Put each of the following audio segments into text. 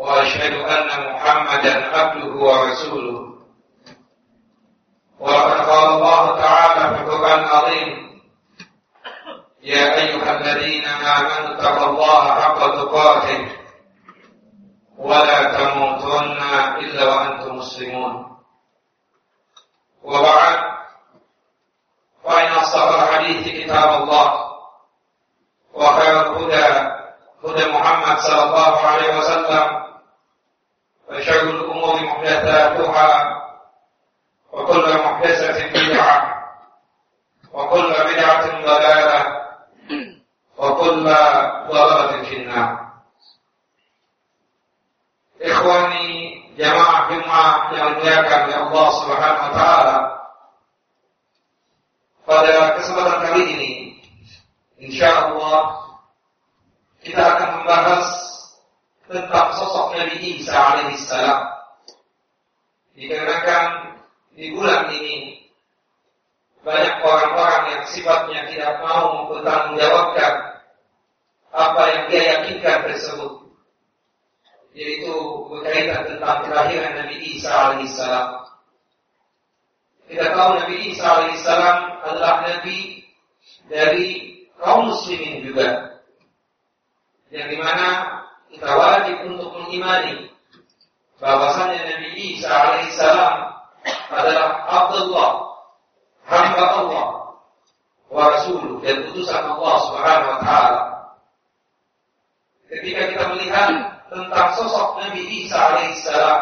وأشهد أن محمدا عبده ورسوله. وقد قال الله تعالى في القرآن العظيم يا أيها الذين آمنوا اتقوا الله حق تقاته ولا تموتن إلا وأنتم مسلمون. وبعد فإن أصدق الحديث كتاب الله وخير الهدى هدى محمد صلى الله عليه وسلم وشر الأمور محدثاتها وكل محدثة بدعة وكل بدعة ضلالة وكل ضلالة في النار. إخواني جماعة جمعة من الله سبحانه وتعالى قد kesempatan kali إن شاء الله kita akan membahas tentang sosok Nabi Isa alaihissalam. Dikarenakan di bulan ini banyak orang-orang yang sifatnya tidak mau mempertanggungjawabkan apa yang dia yakinkan tersebut yaitu berkaitan tentang kelahiran Nabi Isa alaihissalam. Kita tahu Nabi Isa alaihissalam adalah Nabi dari kaum muslimin juga. Yang di mana kita wajib untuk mengimani bahwasanya Nabi Isa alaihissalam adalah Abdullah, hamba Allah, wa Rasuluh dan utusan Allah Subhanahu wa taala. Ketika kita melihat tentang sosok Nabi Isa alaihissalam,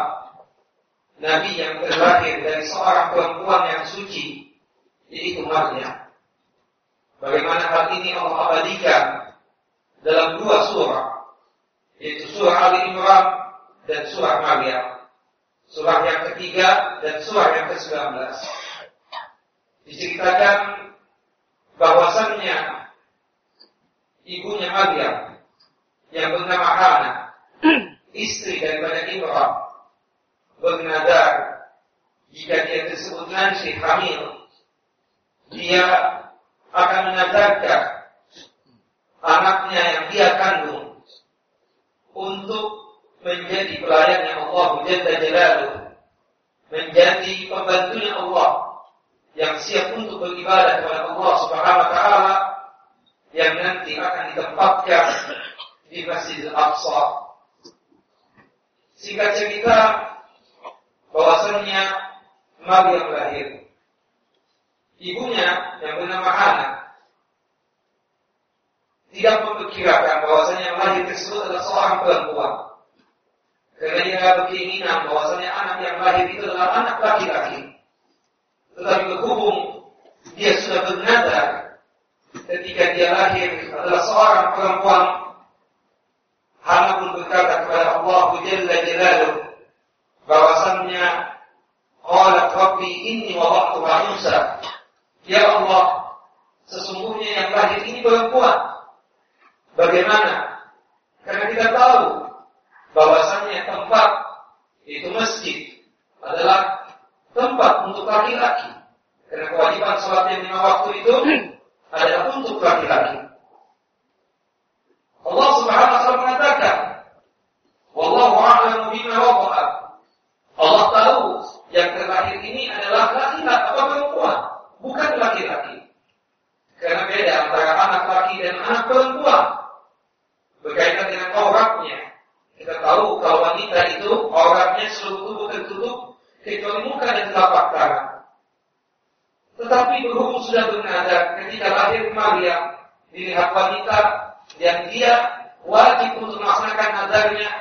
Nabi yang terlahir dari seorang perempuan yang suci, yaitu Maryam. Bagaimana hal ini Allah abadikan dalam dua surah, yaitu surah Ali Imran dan surah Maryam. Surah yang ketiga dan surah yang ke-19. Diceritakan bahwasannya ibunya Maryam yang bernama Hana, istri daripada Imran, bernadar jika dia tersebut nanti hamil, dia akan menadarkan anaknya yang dia kandung untuk menjadi pelayannya Allah Jalla Jalaluh, menjadi pembantunya Allah yang siap untuk beribadah kepada Allah Subhanahu wa taala yang nanti akan ditempatkan di Masjidil Aqsa. Singkat cerita bahwasannya Maryam lahir. Ibunya yang bernama Hana tidak memperkirakan bahwasanya yang lahir tersebut adalah seorang perempuan. Karena dia berkeinginan bahwasanya anak yang lahir itu adalah anak laki-laki. Tetapi berhubung dia sudah bernadar ketika dia lahir adalah seorang perempuan, Hana pun berkata kepada Allah Jalla Jalaluh bahwasannya Qalat Rabbi inni wada'tuha unsa. Ya Allah, sesungguhnya yang lahir ini perempuan. Bagaimana? Karena kita tahu bahwasannya tempat itu masjid adalah tempat untuk laki-laki. Karena kewajiban sholat yang lima waktu itu adalah untuk laki-laki. Allah Subhanahu wa taala mengatakan, "Wallahu a'lamu bima waqa'a." Allah tahu yang terlahir ini adalah laki-laki atau perempuan, bukan laki-laki. Karena beda antara anak laki dan anak perempuan. Berkaitan dengan auratnya. Kita tahu kalau wanita itu auratnya seluruh tubuh tertutup kecuali muka dan telapak tangan. Tetapi berhubung sudah bernadar ketika lahir Maryam dilihat wanita yang dia wajib untuk melaksanakan nadarnya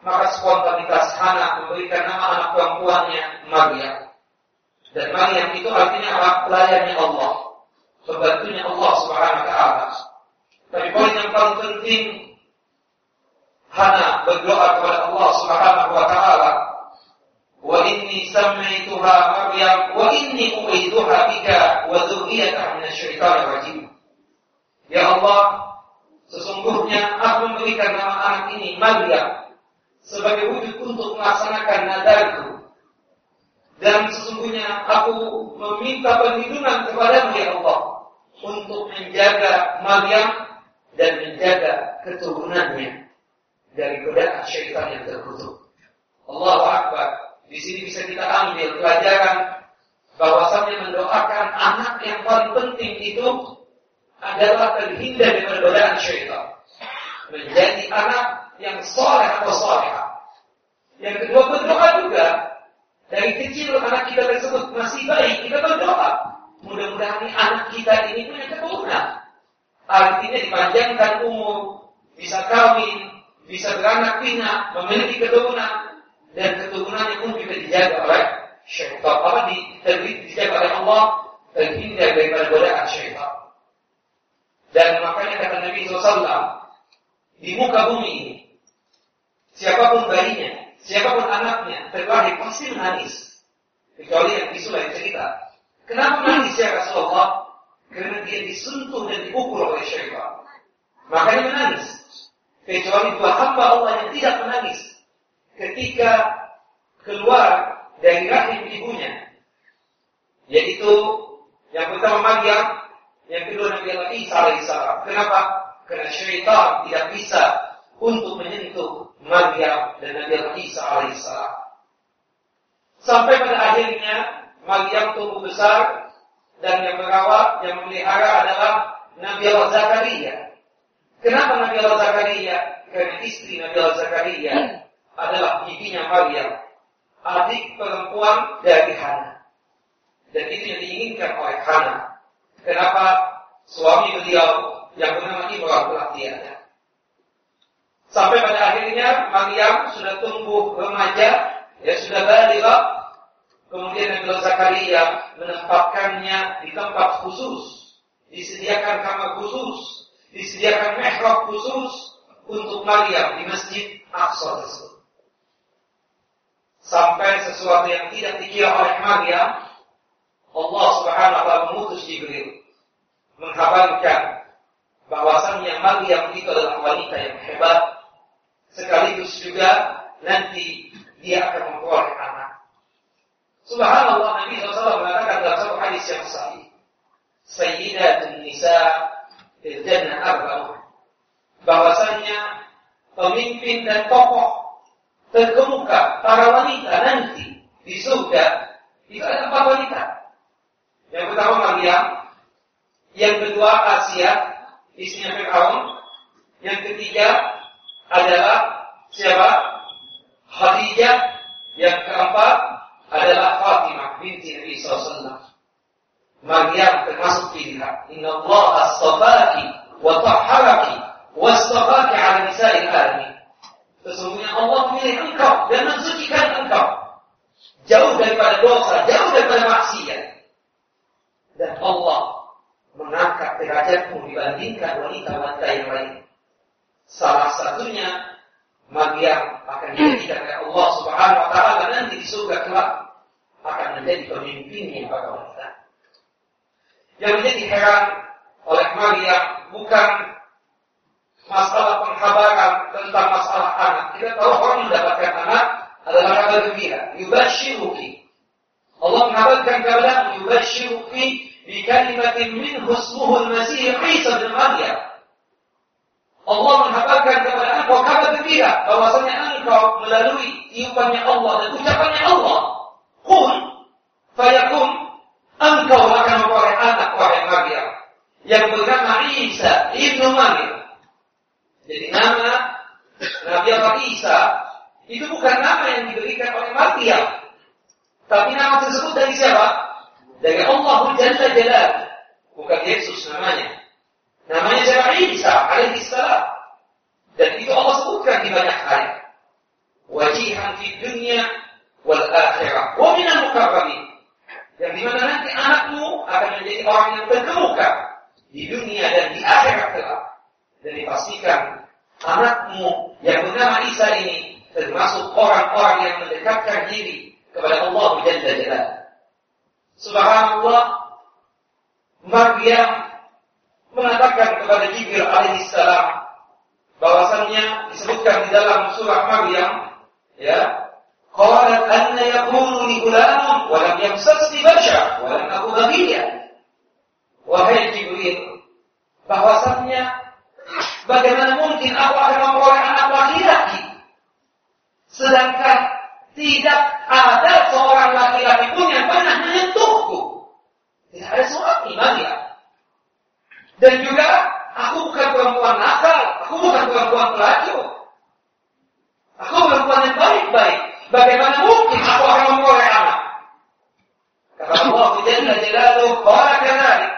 maka spontanitas Hana memberikan nama anak perempuannya Maryam. Dan Maryam itu artinya apa? Pelayannya Allah, pembantunya Allah Subhanahu wa taala. Tapi poin yang paling penting Hana berdoa kepada Allah Subhanahu wa inni samaituha Maryam wa inni uiduha bika wa dzurriyyataha minasyaitonir rajim. Ya Allah, sesungguhnya aku memberikan nama anak ini Maryam sebagai wujud untuk melaksanakan nadarku dan sesungguhnya aku meminta perlindungan kepada ya Allah untuk menjaga Maryam dan menjaga keturunannya dari godaan syaitan yang terkutuk. Allahu Akbar. Di sini bisa kita ambil pelajaran bahwasannya mendoakan anak yang paling penting itu adalah terhindar dari godaan syaitan. Menjadi anak yang soleh atau soleha. Yang kedua berdoa juga. Dari kecil anak kita tersebut masih baik, kita berdoa. Mudah-mudahan anak kita ini punya keturunan. Artinya dipanjangkan umur, bisa kawin, bisa beranak pinak, memiliki keturunan, dan keturunannya pun juga dijaga oleh syaitan. Apa di, dijaga oleh Allah terhindar daripada godaan syaitan. Dan makanya kata Nabi SAW, di muka bumi ini, siapa pun bayinya, siapa pun anaknya, terlahir pasti menangis. Kecuali yang bisu yang cerita. Kenapa menangis ya Rasulullah? Karena dia disentuh dan dipukul oleh syaitan. Makanya menangis. Kecuali dua hamba Allah yang tidak menangis. Ketika keluar dari rahim ibunya. Yaitu yang pertama Maryam yang kedua Nabi Allah Isa alaihissalam. Kenapa? Karena syaitan tidak bisa untuk menyentuh Maryam dan Nabi Allah Isa alaihissalam. Sampai pada akhirnya Maryam tumbuh besar dan yang merawat, yang memelihara adalah Nabi Allah Zakaria. Kenapa Nabi Allah Zakaria? Karena istri Nabi Allah Zakaria adalah bibinya Maryam, adik perempuan dari Hana. Dan itu yang diinginkan oleh Hana. Kenapa suami beliau yang bernama Ibrahim telah tiada? Sampai pada akhirnya Maryam sudah tumbuh remaja, ya sudah balik, kemudian Nabi Zakaria menempatkannya di tempat khusus, disediakan kamar khusus, disediakan mihrab khusus untuk Maryam di Masjid Aqsa tersebut. Sampai sesuatu yang tidak dikira oleh Maryam Allah Subhanahu wa taala mengutus Jibril menghabarkan bahwasannya Maryam itu adalah wanita yang hebat sekaligus juga nanti dia akan memperoleh anak. Subhanallah Nabi SAW mengatakan dalam satu hadis yang sahih, Sayyidatun Nisa fil Jannah Arba'un. Bahwasannya pemimpin dan tokoh terkemuka para wanita nanti di surga itu ada empat wanita. Yang pertama Maryam, yang kedua Asia, istrinya Fir'aun, yang ketiga adalah siapa? Khadijah, yang keempat adalah Fatimah binti Nabi SAW. Maryam termasuk pilihan. Inna Allah astafaki wa tahharaki wa astafaki ala nisa'il alamin. Sesungguhnya Allah memilih engkau dan mensucikan engkau. Jauh daripada dosa, jauh daripada maksiat dan Allah mengangkat derajatmu dibandingkan wanita-wanita yang lain. Salah satunya Maryam akan dijadikan oleh Allah Subhanahu wa taala nanti di surga kelak akan menjadi pemimpinnya para wanita. Yang menjadi heran oleh Maryam bukan masalah penghabaran tentang masalah anak. Kita tahu orang mendapatkan anak adalah kabar gembira. Yubashiruki. Allah mengabarkan kepada yubashiruki bikalimatin minhu ismuhu al-Masih Isa bin Maryam. Allah menghabarkan kepada engkau kabar gembira bahwasanya engkau melalui tiupannya Allah dan ucapannya Allah, kun fayakun engkau akan memperoleh anak wahai Maryam yang bernama Isa ibnu Maryam. Jadi nama Nabi Allah Isa itu bukan nama yang diberikan oleh Maryam, tapi nama tersebut dari siapa? dari Allah Jalla Jalal. Bukan Yesus namanya. Namanya siapa Isa alaihi salam. Dan itu Allah sebutkan di banyak ayat. Wajihan di dunia wal akhirah. Wa minal mukarrabin. Yang di mana nanti anakmu akan menjadi orang yang terkemuka di dunia dan di akhirat kelak. Dan dipastikan anakmu yang bernama Isa ini termasuk orang-orang yang mendekatkan diri kepada Allah Jalla Jalla. Subhanallah, Maryam mengatakan kepada Jibril alaihissalam bahwasannya disebutkan di dalam surah Maryam ya qalat anna yakunu li gulamun wa lam yamsasni bashar wa lam aku baghiya wahai Jibril bahwasannya bagaimana mungkin aku akan memperoleh anak laki-laki sedangkan tidak ada seorang laki-laki pun yang pernah menyentuhku. Tidak ada seorang ya. Dan juga aku bukan perempuan nakal, aku bukan perempuan pelacur. Aku perempuan yang baik-baik. Bagaimana mungkin aku akan memperoleh anak? Kata Allah Jalla Jalaluhu, qala kadzalik.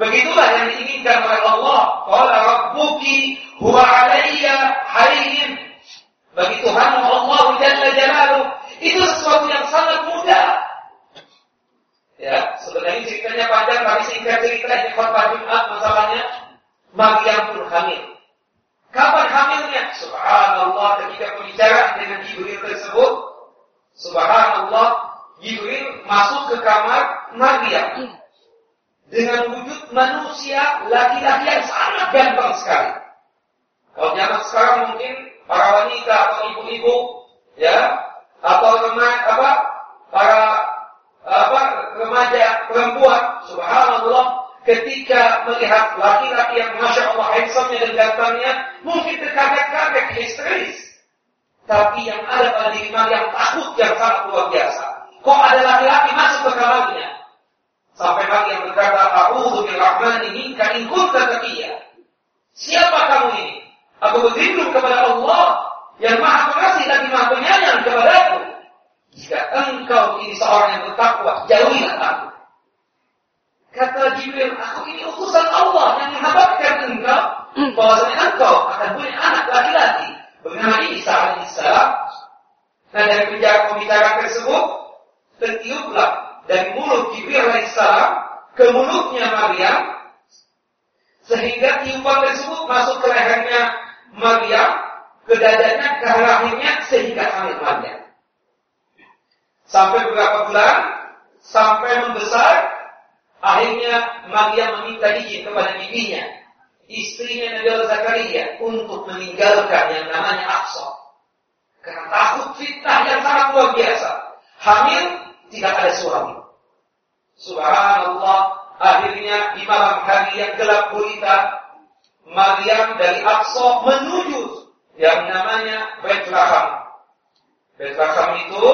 Begitulah yang diinginkan oleh Allah. Qala rabbuki huwa alayya hayyin bagi Tuhan Allah Jalla Jalaluh itu sesuatu yang sangat mudah. Ya, sebenarnya ceritanya panjang, tapi singkat cerita di khutbah Jumat masalahnya Maryam pun hamil. Kapan hamilnya? Subhanallah ketika berbicara dengan Jibril tersebut, Subhanallah Jibril masuk ke kamar Maryam dengan wujud manusia laki-laki yang sangat ganteng sekali. Kalau zaman sekarang mungkin para wanita atau ibu-ibu ya atau remaja apa para apa remaja perempuan subhanallah ketika melihat laki-laki yang masya Allah handsome dan gantengnya mungkin terkaget-kaget histeris. Tapi yang ada pada diri yang takut yang sangat luar biasa. Kok ada laki-laki masuk ke kamarnya sampai yang berkata a'udzu birrahmani minka in kunta siapa kamu ini Aku berlindung kepada Allah yang maha pengasih dan maha penyayang kepadaku. Jika engkau ini seorang yang bertakwa, jauhilah aku. Kata Jibril, aku ini utusan Allah yang menghabarkan engkau bahwasanya engkau akan punya anak laki-laki bernama Isa alaihissalam. Nah dari pembicaraan tersebut tertiuplah dari mulut Jibril alaihissalam ke mulutnya Maryam sehingga tiupan tersebut masuk ke lehernya Maryam ke dadanya, ke rahimnya sehingga hamil Maryam. Sampai beberapa bulan, sampai membesar, akhirnya Maryam meminta izin kepada bibinya, istrinya Nabi Zakaria untuk meninggalkan yang namanya Aqsa. Karena takut fitnah yang sangat luar biasa. Hamil tidak ada suami. Subhanallah, akhirnya di malam hari yang gelap gulita, Maryam dari Aqsa menuju yang namanya Bethlehem. Bethlehem itu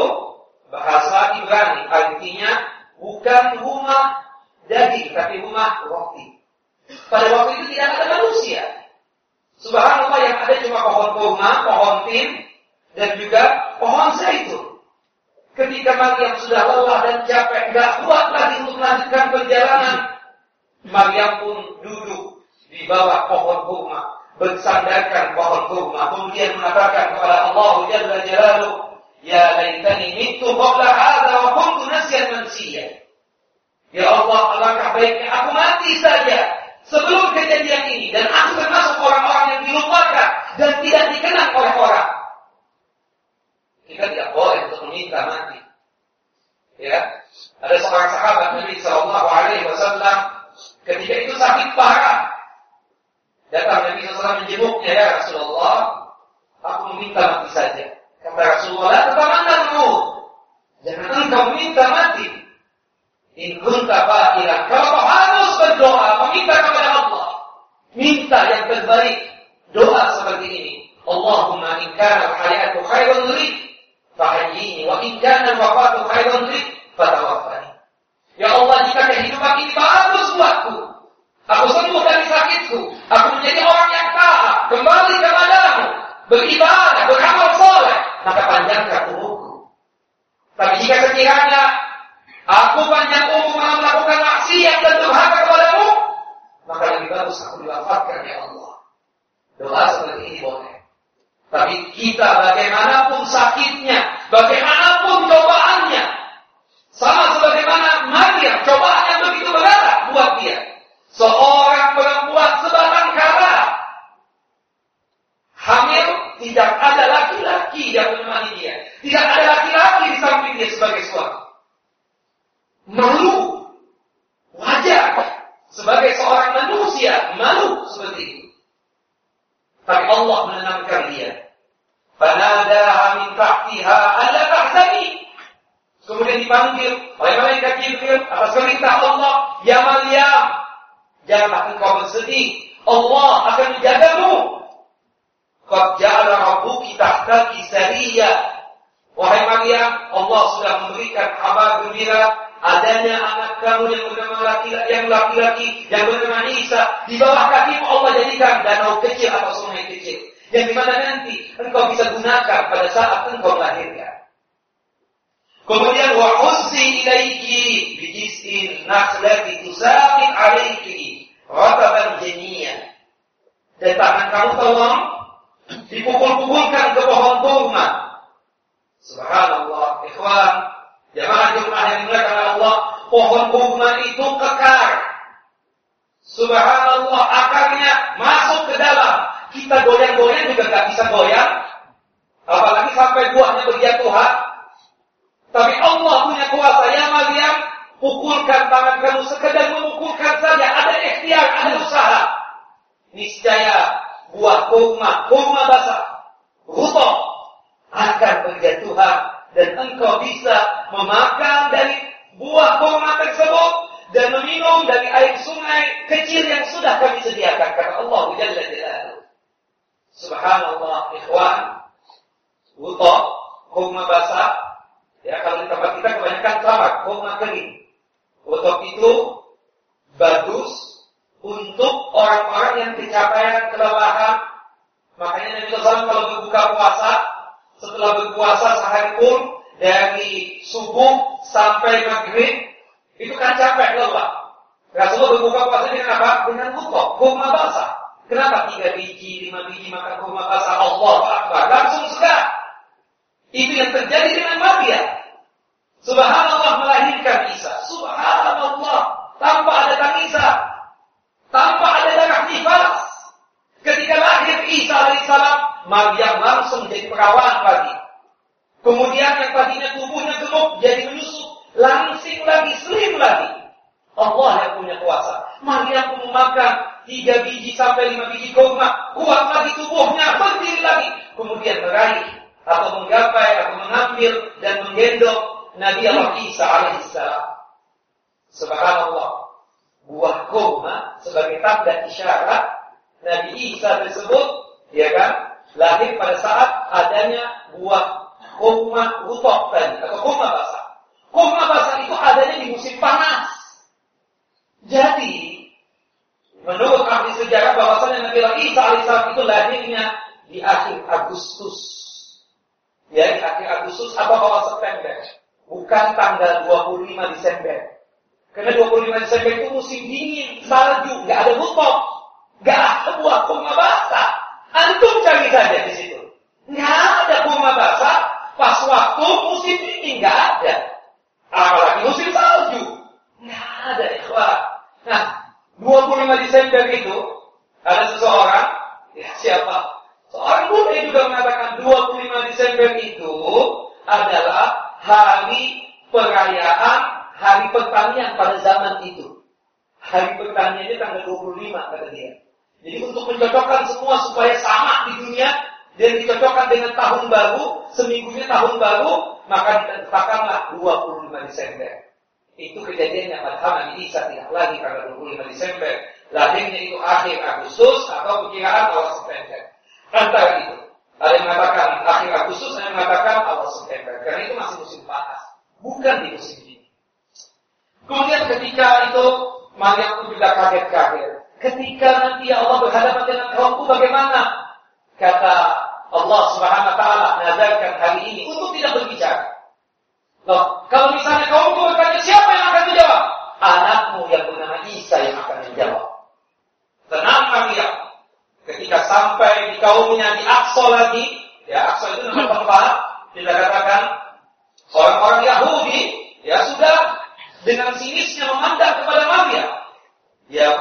bahasa Ibrani, artinya bukan rumah daging, tapi rumah roti. Pada waktu itu tidak ada manusia. Subhanallah yang ada cuma pohon kurma, pohon tin, dan juga pohon zaitun. Ketika Maryam sudah lelah dan capek, tidak kuat lagi untuk melanjutkan perjalanan, Maryam pun duduk di bawah pohon kurma, bersandarkan pohon kurma, kemudian mengatakan kepada Allah Jalla Jalaluh, Ya laitani mitu qabla hadha wa kuntu nasyan mansiya. Ya Allah, alangkah baiknya aku mati saja sebelum kejadian ini dan aku termasuk orang-orang yang dilupakan dan tidak dikenal oleh orang. Kita tidak boleh meminta mati. Ya, ada seorang sahabat Nabi Shallallahu Alaihi Wasallam ketika itu sakit parah Datang Nabi SAW menjenguknya, ya Rasulullah, aku meminta mati saja. Kata Rasulullah, la tatamanna dulu. Jangan engkau minta mati. In kunta fa'ilan. Kalau kau harus berdoa, meminta kepada Allah. Minta yang terbaik. Doa seperti ini. Allahumma in kana al-hayatu khairun li, fahayyini. Wa in kana al-wafatu khairun li, fatawaffani. Ya Allah, jika kehidupan ini bagus buatku, Aku sembuh dari sakitku. Aku menjadi orang yang taat, kembali kepadamu, beribadah, beramal soleh, maka panjangkan umurku. Tapi jika sekiranya aku panjang umur melakukan maksiat dan durhaka kepadamu, maka lebih bagus aku diwafatkan ya Allah. Doa seperti ini boleh. Tapi kita bagaimanapun sakitnya, bagaimanapun cobaannya, sama sebagaimana Maria, cobaan yang begitu berat buat dia. Seorang perempuan sebatang kara hamil tidak ada laki-laki yang menemani dia. Tidak ada laki-laki di samping dia sebagai suami. Malu. Wajar. Sebagai seorang manusia, malu seperti itu. Tapi Allah menenangkan dia. Fanadaha min tahtiha alla tahzani. Kemudian dipanggil oleh malaikat Jibril atas perintah Allah, "Ya Maryam, janganlah engkau bersedih. Allah akan menjagamu. Qad ja'ala rabbuki tahtaki sariyah Wahai Maryam, Allah sudah memberikan kabar gembira adanya anak kamu yang bernama laki-laki yang laki-laki yang bernama Isa di bawah kakimu Allah jadikan danau kecil atau sungai kecil yang di mana nanti engkau bisa gunakan pada saat engkau melahirkan. Kemudian wa uzzi ilaiki bijis'in nakhlati tusaqit alaiki rataban janiya. Dan tangan kamu tolong dipukul-pukulkan ke pohon kurma Subhanallah, ikhwan, jemaah yang dimuliakan Allah, pohon kurma itu kekar. Subhanallah, akarnya masuk ke dalam. Kita goyang-goyang juga nggak bisa goyang, apalagi sampai buahnya berjatuhan. Tapi Allah punya kuasa. Ya Maryam, pukulkan tangan kamu sekedar memukulkan saja. Ada ikhtiar, ada usaha. Niscaya buah kurma, kurma basah, rutok, akan berjatuhan dan engkau bisa memakan dari buah kurma tersebut dan meminum dari air sungai kecil yang sudah kami sediakan karena Allah Jalla Jalaluhu. Subhanallah, ikhwan. Wutok, kurma basah. Ya, kalau di tempat kita kebanyakan sama, kurma kering. Wutok itu bagus untuk orang-orang yang kecapaian kelelahan. Makanya Nabi SAW kalau berbuka puasa, setelah berpuasa sehari pun dari subuh sampai maghrib itu kan capek lelah. Rasulullah berbuka puasa dengan apa? Dengan buka, kurma basah. Kenapa tiga biji, lima biji makan kurma basah? Allah Akbar. Langsung sudah. Itu yang terjadi dengan Maria. Subhanallah melahirkan Isa. Subhanallah. Tanpa ada tangisan. Tanpa ada darah nifas. Ketika lahir Isa alaihissalam, Maryam langsung menjadi perawan lagi. Kemudian yang tadinya tubuhnya gemuk jadi menyusut, langsing lagi, slim lagi. Allah yang punya kuasa. Maryam memakan tiga biji sampai lima biji kurma, kuat lagi tubuhnya, berdiri lagi. Kemudian meraih atau menggapai atau mengambil dan menggendong Nabi Allah Isa alaihissalam. Subhanallah. Buah kurma sebagai tanda isyarat Nabi Isa tersebut, ya kan, lahir pada saat adanya buah kurma rutok tadi atau kurma basah. Kurma basah itu adanya di musim panas. Jadi menurut ahli sejarah bahwasanya Nabi Isa alaihissalam itu lahirnya di akhir Agustus. Ya, di akhir Agustus atau awal September. Bukan tanggal 25 Desember. Karena 25 Desember itu musim dingin, salju, nggak ada rutok, nggak ada buah kurma basah. Antum cari saja di situ. Nggak ada kurma basah pas waktu musim ini nggak ada. Apalagi musim salju. Nggak ada ikhwah. Nah, 25 Desember itu ada seseorang, ya siapa? Seorang muda juga mengatakan 25 Desember itu adalah hari perayaan hari pertanian pada zaman itu. Hari pertaniannya tanggal 25 kata dia. Jadi untuk mencocokkan semua supaya sama di dunia dan dicocokkan dengan tahun baru, seminggunya tahun baru, maka ditetapkanlah 25 Desember. Itu kejadiannya pada Nabi Isa tidak lagi pada 25 Desember. Lahirnya itu akhir Agustus atau perkiraan awal September. Antara itu. Ada yang mengatakan akhir Agustus, ada yang mengatakan awal September. Karena itu masih musim panas. Bukan di musim ini. Kemudian ketika itu Maryam juga kaget-kaget. Ketika nanti Allah berhadapan dengan kaumku bagaimana? Kata Allah Subhanahu wa taala nazarkan hari ini untuk tidak berbicara. Loh, kalau misalnya kaumku bertanya siapa yang akan menjawab? Anakmu yang bernama Isa yang akan menjawab. Tenang Maria. Ketika sampai di kaumnya di Aqsa lagi, ya Aqsa itu nama tempat kita katakan orang-orang Yahudi ya sudah dengan sinisnya memandang kepada Maria Ya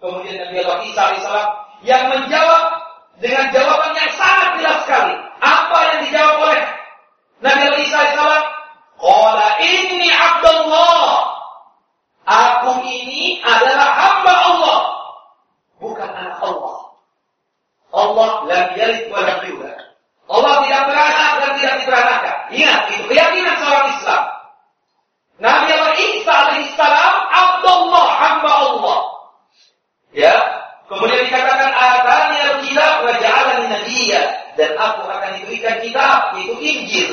kemudian Nabi Allah Isa alaihissalam yang menjawab dengan jawaban yang sangat jelas sekali. Apa yang dijawab oleh Nabi Allah Isa alaihissalam? Qala ini abdullah. Aku ini adalah hamba Allah, bukan anak Allah. Allah lam yalid wa lam yulad. Allah tidak beranak dan tidak diberanakan. Ingat itu keyakinan seorang Islam. Nabi Allah Isa alaihissalam Abdullah Ya. Kemudian dikatakan ataniyal kitab wa ja'alani nabiyya dan aku akan diberikan kitab yaitu Injil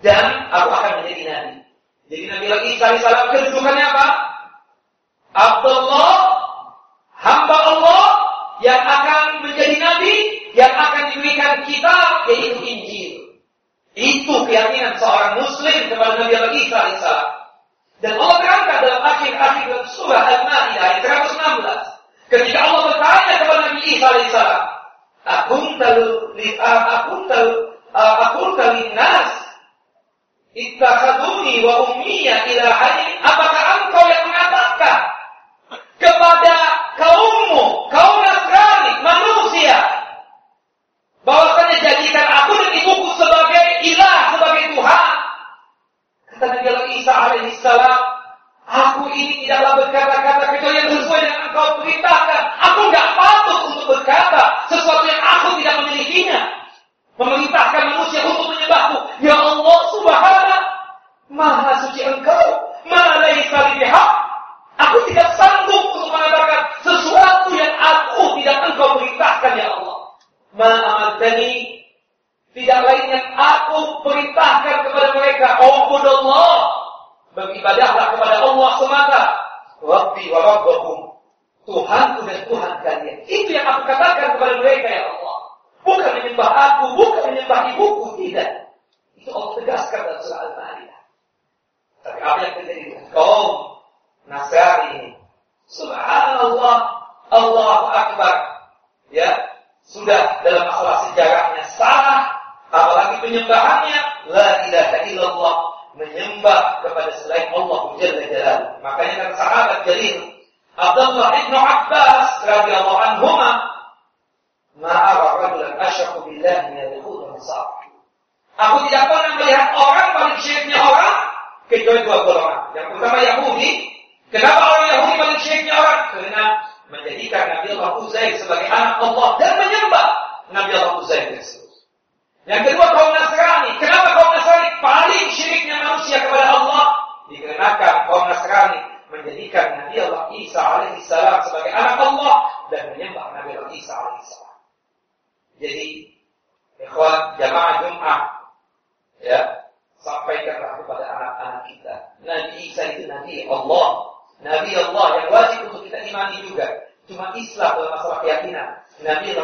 dan aku akan menjadi nabi. Jadi Nabi lagi alaihi salam kedudukannya apa? Abdullah hamba Allah yang akan menjadi nabi yang akan diberikan kitab yaitu Injil. Itu keyakinan seorang muslim kepada Nabi lagi Isa salam. Dan Allah terangkan dalam akhir-akhir surah Al-Maidah ayat 116. Ketika Allah bertanya kepada Nabi Isa alaihissalam, akun talu akun talu akun talu nas? Itakaduni wa ummiya ila ain apa nacer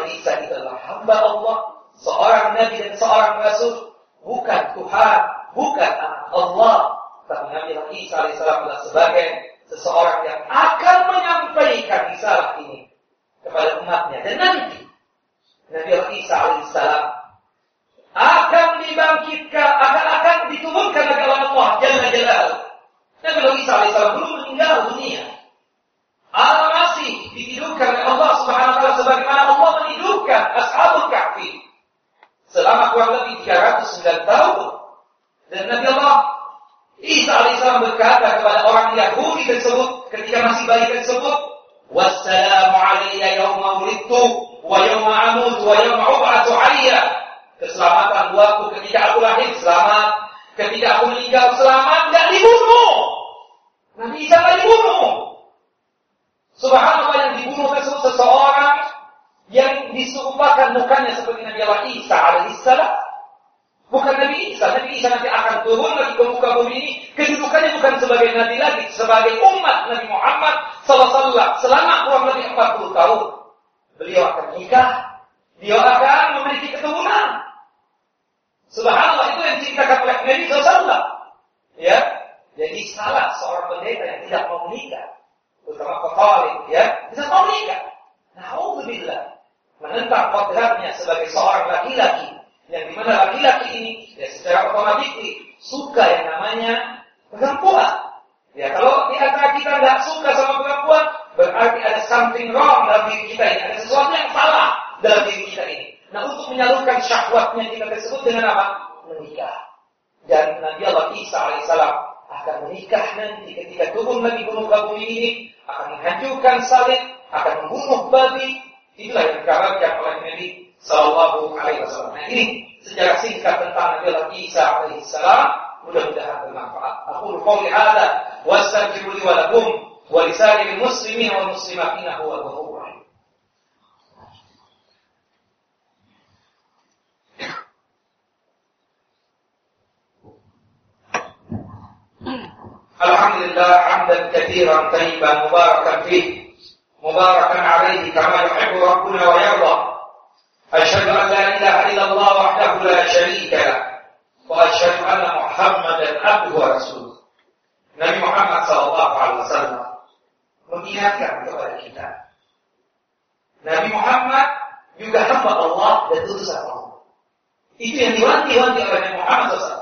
Nabi Isa itu adalah hamba Allah. Seorang Nabi dan seorang Rasul. Bukan Tuhan. Bukan Allah. Tapi Nabi Isa AS adalah sebagai seseorang yang akan menyampaikan risalah ini kepada umatnya. Dan nanti Nabi Isa AS akan dibangkitkan, akan akan diturunkan oleh Allah Jalla Jalal. Nabi Isa AS belum meninggal dunia. Allah masih ditidurkan oleh Allah Subhanahu wa taala sebagaimana Allah menidurkan Ashabul Kahfi selama kurang lebih 309 tahun. Dan Nabi Allah Isa alaihissalam berkata kepada orang Yahudi tersebut ketika masih bayi tersebut, "Wassalamu alayya yawma wulidtu wa yawma amut wa yawma ub'atu hayya." Keselamatan buatku ketika aku lahir selamat, ketika aku meninggal selamat, tidak dibunuh. Nabi Isa tidak dibunuh. Subhanallah yang dibunuh tersebut seseorang yang diserupakan mukanya seperti Nabi Allah Isa alaihissalam Bukan Nabi Isa. Nabi Isa nanti akan turun lagi ke muka bumi ini. Kedudukannya bukan sebagai Nabi lagi. Sebagai umat Nabi Muhammad SAW. Selama kurang lebih 40 tahun. Beliau akan nikah. Beliau akan memiliki keturunan. Subhanallah itu yang diceritakan oleh Nabi SAW. Ya. Jadi salah seorang pendeta yang tidak mau menikah. Terutama Katolik. Ya. Mau menikah. Alhamdulillah. Menentang kodratnya sebagai seorang laki-laki yang di mana laki-laki ini ya secara otomatis suka yang namanya perempuan. Ya kalau di antara kita tidak suka sama perempuan, berarti ada something wrong dalam diri kita ini, ada sesuatu yang salah dalam diri kita ini. Nah untuk menyalurkan syahwatnya kita tersebut dengan apa? Menikah. Dan Nabi Allah Isa alaihissalam akan menikah nanti ketika turun lagi gunung bumi ini akan menghancurkan salib, akan membunuh babi. Itulah yang dikabarkan oleh Nabi Sallallahu Alaihi Wasallam. Nah ini sejarah singkat tentang Nabi Isa Alaihi Salam. Mudah-mudahan bermanfaat. Aku qauli hada wa li wa lakum wa lisa'il muslimin wal muslimat innahu huwal ghafurur rahim. الحمد لله حمدا كثيرا طيبا مباركا فيه. مباركا عليه كما يحب ربنا ويرضى. أشهد أن لا إله إلا الله وحده لا شريك له. وأشهد أن محمدا عبده ورسوله. نبي محمد صلى الله عليه وسلم. وإياك أن تقرأ الكتاب. نبي محمد juga الله Allah dan utusan Allah. Itu yang diwanti-wanti oleh Nabi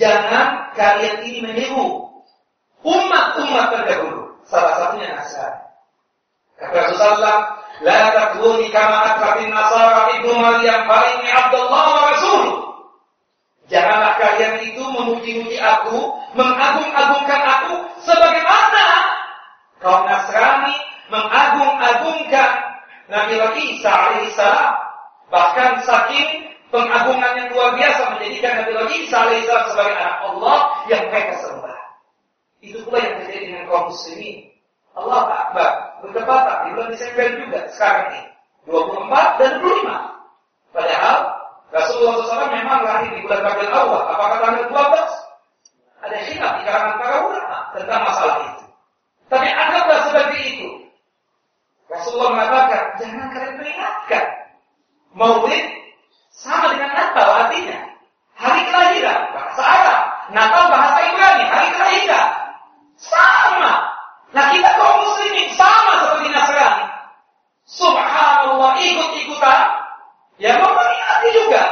Jangan kalian ini meniru umat-umat terdahulu. Salah satunya Nasrani. Kata Rasulullah La takruni kama akratin nasara ibnu Maryam fa inni Abdullah wa Rasul. Janganlah kalian itu memuji-muji aku, mengagung-agungkan aku sebagaimana kaum Nasrani mengagung-agungkan Nabi Isa alaihissalam. Bahkan saking pengagungan yang luar biasa menjadikan Nabi Isa alaihissalam sebagai anak Allah yang mereka sembah. Itu pula yang terjadi dengan kaum muslimin. Allah Akbar. Bertepatan di bulan Desember juga sekarang ini. 24 dan 25. Padahal Rasulullah SAW memang lahir di bulan Rabiul Awal. Apakah tanggal 12? Ada khilaf di kalangan para ulama tentang masalah itu. Tapi anggaplah seperti itu. Rasulullah mengatakan, jangan kalian peringatkan. Maulid sama dengan Natal artinya. Hari kelahiran, bahasa Arab. Natal bahasa Ibrani, hari kelahiran. Sama. Nah kita kaum muslimin sama seperti Nasrani. Subhanallah ikut-ikutan. Ya memperingati juga.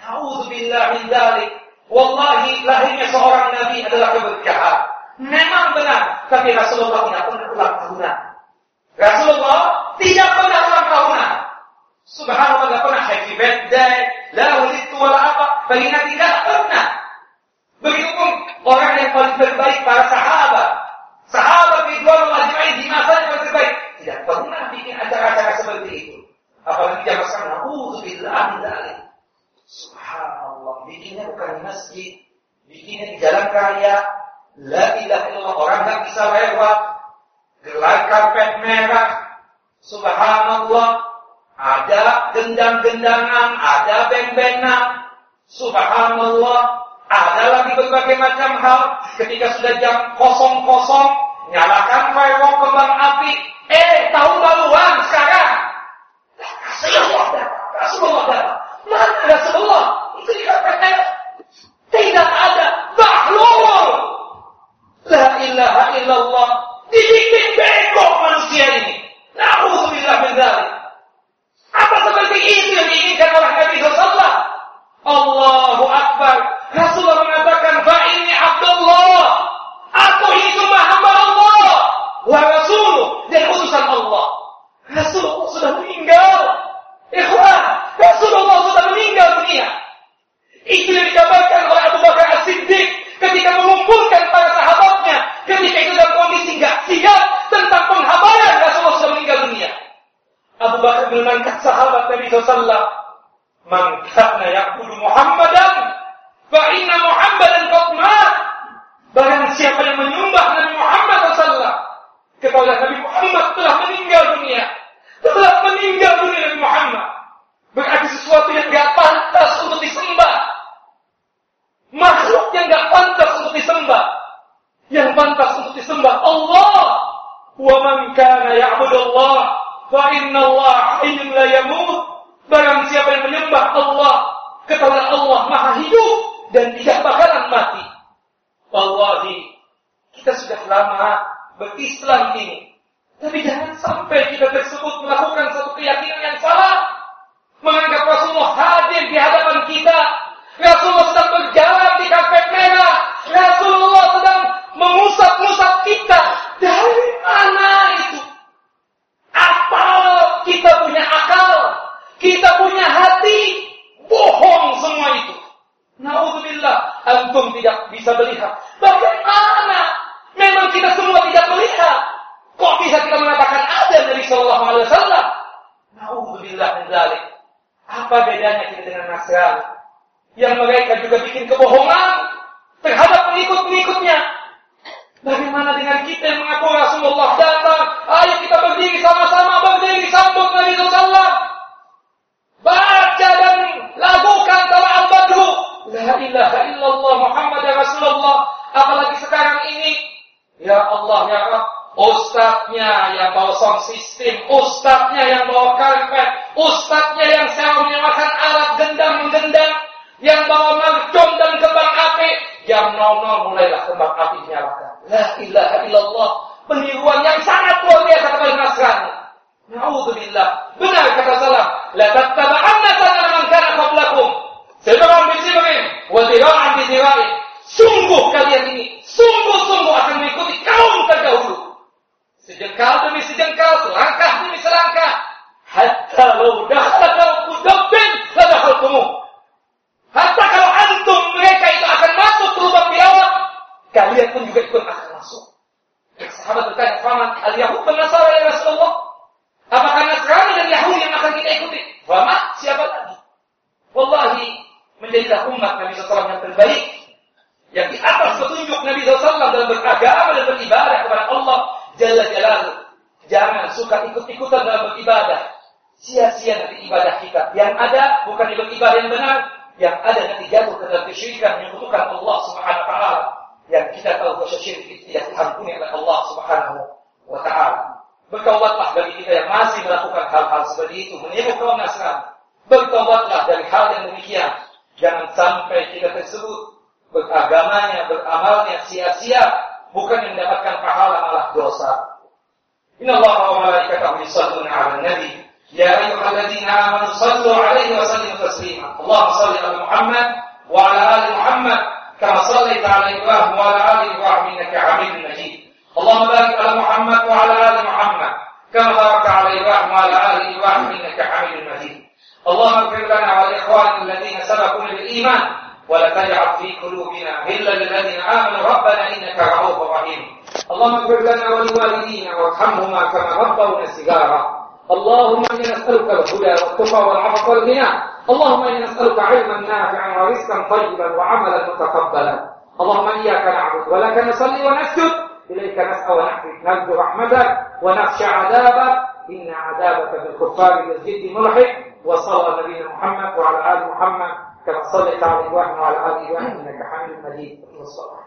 Nauzubillah min. Wallahi lahirnya seorang nabi adalah keberkahan. Memang benar, tapi Rasulullah tidak pernah ulang tahunan. Rasulullah tidak pernah. Subhanallah tidak pernah happy birthday, la wulidtu wala apa, peringati tidak pernah. Begitupun orang yang paling terbaik para sahabat, Sahabat Ridwan Majma'in di masa yang terbaik tidak pernah bikin acara-acara seperti itu. Apalagi zaman sekarang, Alhamdulillah min Subhanallah, bikinnya bukan di masjid, bikinnya di jalan raya. La ilaha illallah, orang nggak bisa lewat. Gelar karpet merah. Subhanallah. Gendang-gendangan, ada beng-bengan. Subhanallah, ada lagi berbagai macam hal. Ketika sudah jam kosong-kosong, nyalakan firework kembang api. Eh, tahun baruan sekarang. Rasulullah Rasulullah Mana Rasulullah? Itu dikatakan tidak ada. Bahlul. La ilaha illallah. Dibikin bego manusia ini. Na'udzubillah min dzalik. Itu diinginkan oleh Nabi SAW? Allahu Akbar. Rasulullah mengatakan, Fa ini Abdullah. Aku ini cuma hamba Allah. Wa Rasul dan utusan Allah. Rasulullah sudah meninggal. Ikhwan, Rasulullah sudah meninggal dunia. Itu yang dikabarkan oleh Abu Bakar As-Siddiq ketika mengumpulkan para sahabatnya ketika itu dalam kondisi nggak siap tentang penghabaran Rasulullah sudah meninggal dunia. Abu Bakar mengangkat sahabat Nabi SAW. Kepada Nasrani. Na'udzubillah. Benar kata salah. La tattaba'anna sanana man kana qablakum. Sirran bi sirrin wa dira'an bi dira'in. Sungguh kalian ini, sungguh-sungguh akan mengikuti kaum terdahulu. Sejengkal demi sejengkal, selangkah demi selangkah. Hatta lau dakhala kudabbin la dakhaltumuh. Hatta kalau antum mereka itu akan masuk ke lubang biawak, kalian pun juga ikut akan masuk. Sahabat bertanya, "Faman al-Yahud dan Nasara ya Rasulullah?" Apakah Nasrani dan Yahudi yang akan kita ikuti? Fama siapa lagi? Wallahi menjadilah umat Nabi SAW yang terbaik yang di atas petunjuk Nabi SAW dalam beragama dan beribadah kepada Allah Jalla Jalaluh. Jangan suka ikut-ikutan dalam beribadah. Sia-sia nanti ibadah kita. Yang ada bukan beribadah yang benar, yang ada nanti jatuh ke dalam kesyirikan menyekutukan Allah Subhanahu wa taala. Yang kita tahu bahwa syirik itu tidak diampuni oleh Allah Subhanahu wa taala. Bertaubatlah dari kita yang masih melakukan hal-hal seperti itu, meniru kaum Nasrani. Bertaubatlah dari hal yang demikian. Jangan sampai kita tersebut beragamanya, beramalnya sia-sia, bukan yang mendapatkan pahala malah dosa. Inna Allah wa malaikatahu yusalluna 'alan nabi ya ayyuhalladzina amanu sallu 'alaihi wa sallimu taslima. Allahumma salli 'ala Muhammad wa 'ala ali Muhammad كما صليت على إبراهيم وعلى آل إبراهيم إنك حميد مجيد اللهم بارك على محمد وعلى آل محمد. كما باركت على إبراهيم وعلى آل إبراهيم إنك حميد مجيد اللهم اغفر لنا ولإخواننا الذين سبقونا بالإيمان ولا تجعل في قلوبنا غلا للذين آمنوا. ربنا إنك رؤوف رحيم. اللهم اغفر لنا ولوالدينا وارحمهما كما ربونا صغارا. اللهم إنا نسألك الهدى والتقى والعفو والغنى. اللهم إنا نسألك علما نافعا ورزقا طيبا وعملا متقبلا. اللهم إياك نعبد ولك نصلي ونسجد. إليك نسعى نرجو رحمتك ونخشى عذابك. إن عذابك بالكفار للجد ملحق. وصلى نبينا محمد وعلى آل محمد كما صليت على إبراهيم وعلى آل إبراهيم إنك حميد مجيد. والصلاة.